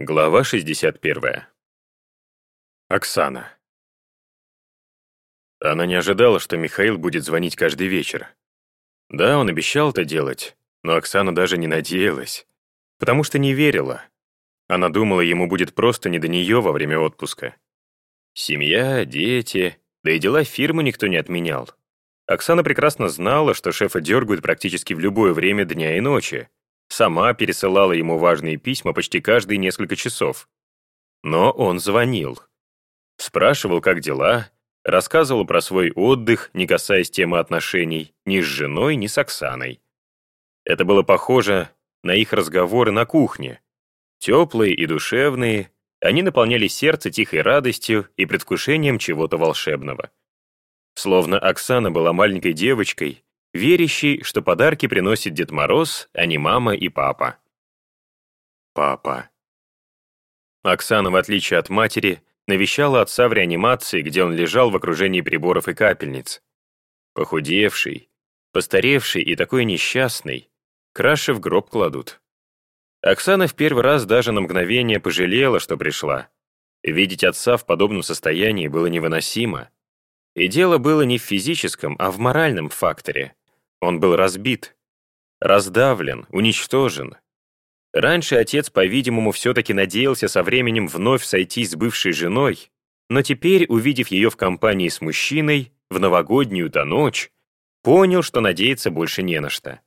Глава 61. Оксана. Она не ожидала, что Михаил будет звонить каждый вечер. Да, он обещал это делать, но Оксана даже не надеялась, потому что не верила. Она думала, ему будет просто не до нее во время отпуска. Семья, дети, да и дела фирмы никто не отменял. Оксана прекрасно знала, что шефа дергают практически в любое время дня и ночи, Сама пересылала ему важные письма почти каждые несколько часов. Но он звонил. Спрашивал, как дела, рассказывал про свой отдых, не касаясь темы отношений ни с женой, ни с Оксаной. Это было похоже на их разговоры на кухне. Теплые и душевные, они наполняли сердце тихой радостью и предвкушением чего-то волшебного. Словно Оксана была маленькой девочкой, верящий, что подарки приносит Дед Мороз, а не мама и папа. Папа. Оксана, в отличие от матери, навещала отца в реанимации, где он лежал в окружении приборов и капельниц. Похудевший, постаревший и такой несчастный, краши в гроб кладут. Оксана в первый раз даже на мгновение пожалела, что пришла. Видеть отца в подобном состоянии было невыносимо. И дело было не в физическом, а в моральном факторе. Он был разбит, раздавлен, уничтожен. Раньше отец, по-видимому, все-таки надеялся со временем вновь сойтись с бывшей женой, но теперь, увидев ее в компании с мужчиной, в новогоднюю-то ночь, понял, что надеяться больше не на что.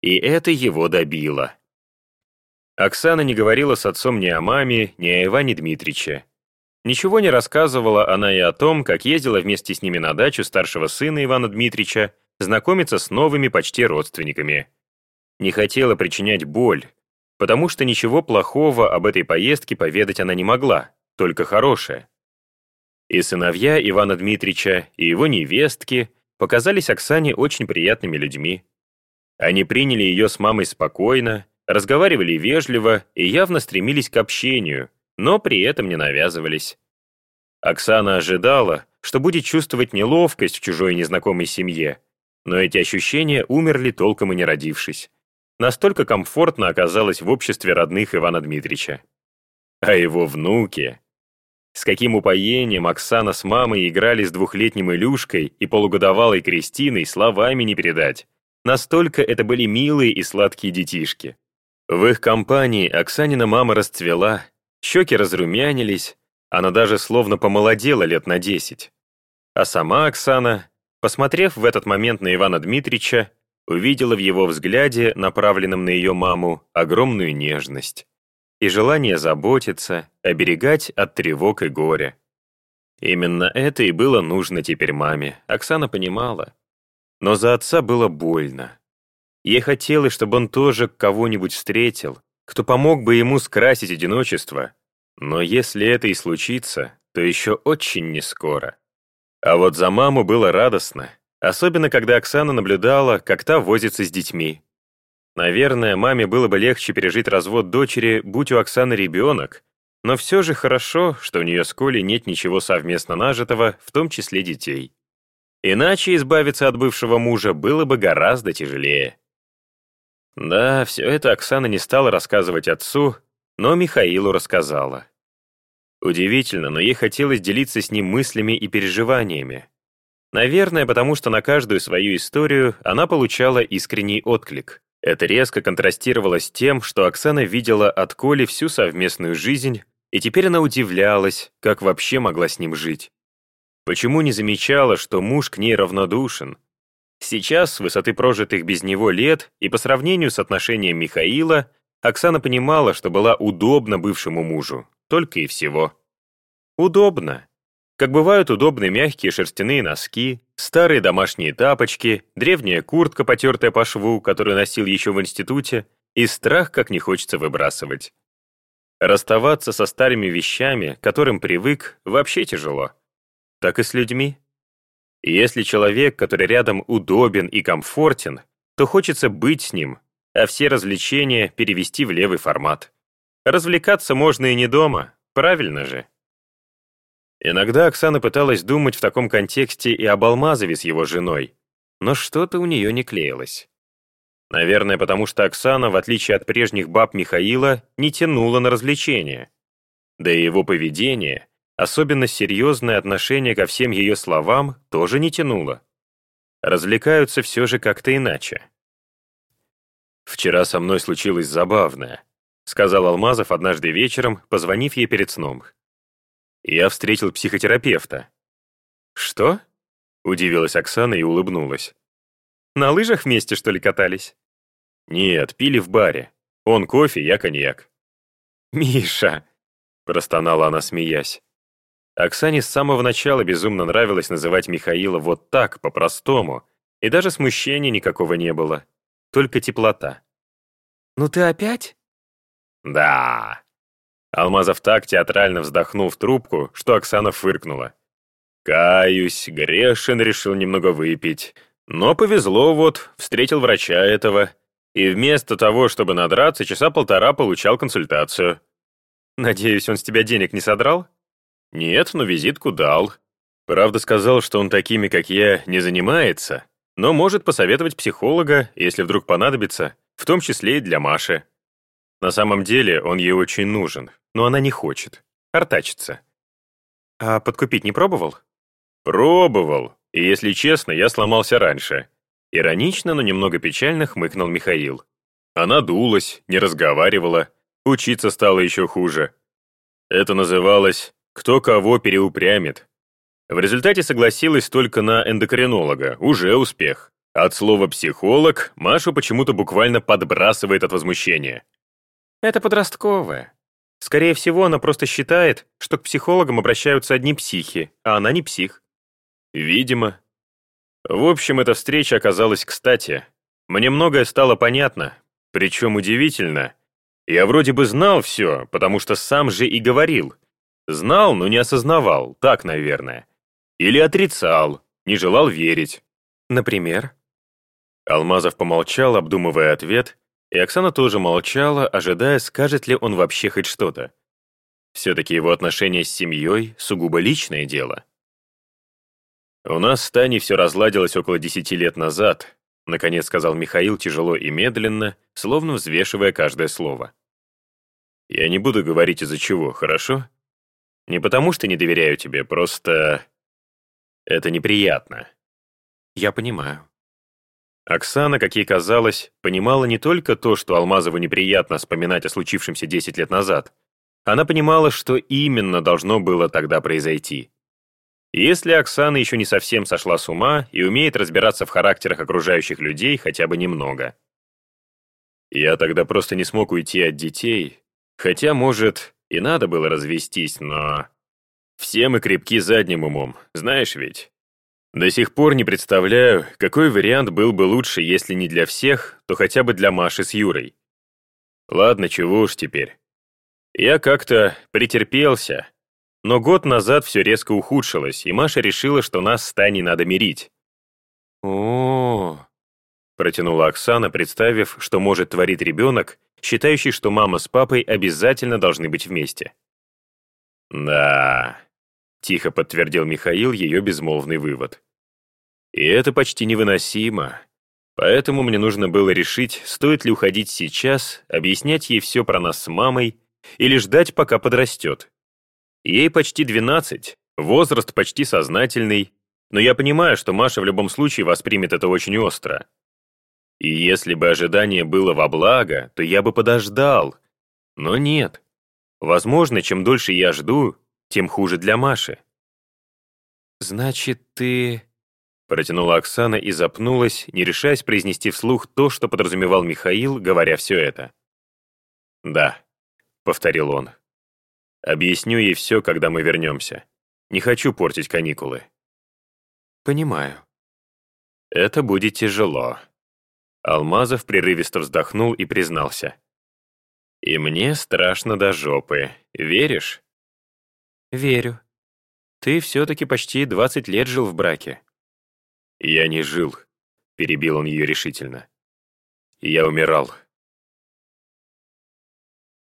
И это его добило. Оксана не говорила с отцом ни о маме, ни о Иване Дмитриче. Ничего не рассказывала она и о том, как ездила вместе с ними на дачу старшего сына Ивана Дмитрича, знакомиться с новыми почти родственниками. Не хотела причинять боль, потому что ничего плохого об этой поездке поведать она не могла, только хорошее. И сыновья Ивана Дмитрича, и его невестки показались Оксане очень приятными людьми. Они приняли ее с мамой спокойно, разговаривали вежливо и явно стремились к общению, но при этом не навязывались. Оксана ожидала, что будет чувствовать неловкость в чужой незнакомой семье, но эти ощущения умерли, толком и не родившись. Настолько комфортно оказалось в обществе родных Ивана Дмитрича. А его внуки... С каким упоением Оксана с мамой играли с двухлетним Илюшкой и полугодовалой Кристиной, словами не передать. Настолько это были милые и сладкие детишки. В их компании Оксанина мама расцвела, щеки разрумянились, она даже словно помолодела лет на десять. А сама Оксана Посмотрев в этот момент на Ивана Дмитрича, увидела в его взгляде, направленном на ее маму, огромную нежность и желание заботиться, оберегать от тревог и горя. Именно это и было нужно теперь маме, Оксана понимала. Но за отца было больно. Ей хотелось, чтобы он тоже кого-нибудь встретил, кто помог бы ему скрасить одиночество. Но если это и случится, то еще очень нескоро. А вот за маму было радостно, особенно когда Оксана наблюдала, как та возится с детьми. Наверное, маме было бы легче пережить развод дочери, будь у Оксаны ребенок, но все же хорошо, что у нее с Колей нет ничего совместно нажитого, в том числе детей. Иначе избавиться от бывшего мужа было бы гораздо тяжелее. Да, все это Оксана не стала рассказывать отцу, но Михаилу рассказала. Удивительно, но ей хотелось делиться с ним мыслями и переживаниями. Наверное, потому что на каждую свою историю она получала искренний отклик. Это резко контрастировало с тем, что Оксана видела от Коли всю совместную жизнь, и теперь она удивлялась, как вообще могла с ним жить. Почему не замечала, что муж к ней равнодушен? Сейчас, с высоты прожитых без него лет и по сравнению с отношением Михаила, Оксана понимала, что была удобна бывшему мужу, только и всего. Удобно. Как бывают удобны мягкие шерстяные носки, старые домашние тапочки, древняя куртка, потертая по шву, которую носил еще в институте, и страх, как не хочется выбрасывать. Расставаться со старыми вещами, которым привык, вообще тяжело. Так и с людьми. Если человек, который рядом удобен и комфортен, то хочется быть с ним, а все развлечения перевести в левый формат. Развлекаться можно и не дома, правильно же? Иногда Оксана пыталась думать в таком контексте и об Алмазове с его женой, но что-то у нее не клеилось. Наверное, потому что Оксана, в отличие от прежних баб Михаила, не тянула на развлечения. Да и его поведение, особенно серьезное отношение ко всем ее словам, тоже не тянуло. Развлекаются все же как-то иначе. «Вчера со мной случилось забавное», — сказал Алмазов однажды вечером, позвонив ей перед сном. «Я встретил психотерапевта». «Что?» — удивилась Оксана и улыбнулась. «На лыжах вместе, что ли, катались?» «Нет, пили в баре. Он кофе, я коньяк». «Миша!» — простонала она, смеясь. Оксане с самого начала безумно нравилось называть Михаила вот так, по-простому, и даже смущения никакого не было, только теплота. «Ну ты опять?» «Да». Алмазов так театрально вздохнул в трубку, что Оксана фыркнула. «Каюсь, грешен решил немного выпить. Но повезло вот, встретил врача этого. И вместо того, чтобы надраться, часа полтора получал консультацию. Надеюсь, он с тебя денег не содрал?» «Нет, но визитку дал. Правда, сказал, что он такими, как я, не занимается, но может посоветовать психолога, если вдруг понадобится, в том числе и для Маши. На самом деле он ей очень нужен, но она не хочет. Артачится. А подкупить не пробовал? Пробовал, и, если честно, я сломался раньше. Иронично, но немного печально хмыкнул Михаил. Она дулась, не разговаривала, учиться стало еще хуже. Это называлось кто кого переупрямит. В результате согласилась только на эндокринолога, уже успех. От слова «психолог» Машу почему-то буквально подбрасывает от возмущения. Это подростковая. Скорее всего, она просто считает, что к психологам обращаются одни психи, а она не псих. Видимо. В общем, эта встреча оказалась кстати. Мне многое стало понятно, причем удивительно. Я вроде бы знал все, потому что сам же и говорил — Знал, но не осознавал, так, наверное. Или отрицал, не желал верить. Например? Алмазов помолчал, обдумывая ответ, и Оксана тоже молчала, ожидая, скажет ли он вообще хоть что-то. Все-таки его отношения с семьей — сугубо личное дело. «У нас с Таней все разладилось около десяти лет назад», наконец сказал Михаил тяжело и медленно, словно взвешивая каждое слово. «Я не буду говорить из-за чего, хорошо? Не потому, что не доверяю тебе, просто... Это неприятно. Я понимаю. Оксана, как ей казалось, понимала не только то, что Алмазову неприятно вспоминать о случившемся 10 лет назад. Она понимала, что именно должно было тогда произойти. Если Оксана еще не совсем сошла с ума и умеет разбираться в характерах окружающих людей хотя бы немного. Я тогда просто не смог уйти от детей, хотя, может, и надо было развестись, но... Все мы крепки задним умом, знаешь ведь? До сих пор не представляю, какой вариант был бы лучше, если не для всех, то хотя бы для Маши с Юрой. Ладно, чего уж теперь. Я как-то претерпелся, но год назад все резко ухудшилось, и Маша решила, что нас с Таней надо мирить. о, -о, -о протянула Оксана, представив, что может творить ребенок, считающий, что мама с папой обязательно должны быть вместе. «Да», — тихо подтвердил Михаил ее безмолвный вывод. «И это почти невыносимо. Поэтому мне нужно было решить, стоит ли уходить сейчас, объяснять ей все про нас с мамой или ждать, пока подрастет. Ей почти 12, возраст почти сознательный, но я понимаю, что Маша в любом случае воспримет это очень остро. И если бы ожидание было во благо, то я бы подождал. Но нет. Возможно, чем дольше я жду, тем хуже для Маши. «Значит, ты...» Протянула Оксана и запнулась, не решаясь произнести вслух то, что подразумевал Михаил, говоря все это. «Да», — повторил он. «Объясню ей все, когда мы вернемся. Не хочу портить каникулы». «Понимаю». «Это будет тяжело», Алмазов прерывисто вздохнул и признался. «И мне страшно до жопы. Веришь?» «Верю. Ты все-таки почти 20 лет жил в браке». «Я не жил», — перебил он ее решительно. «Я умирал.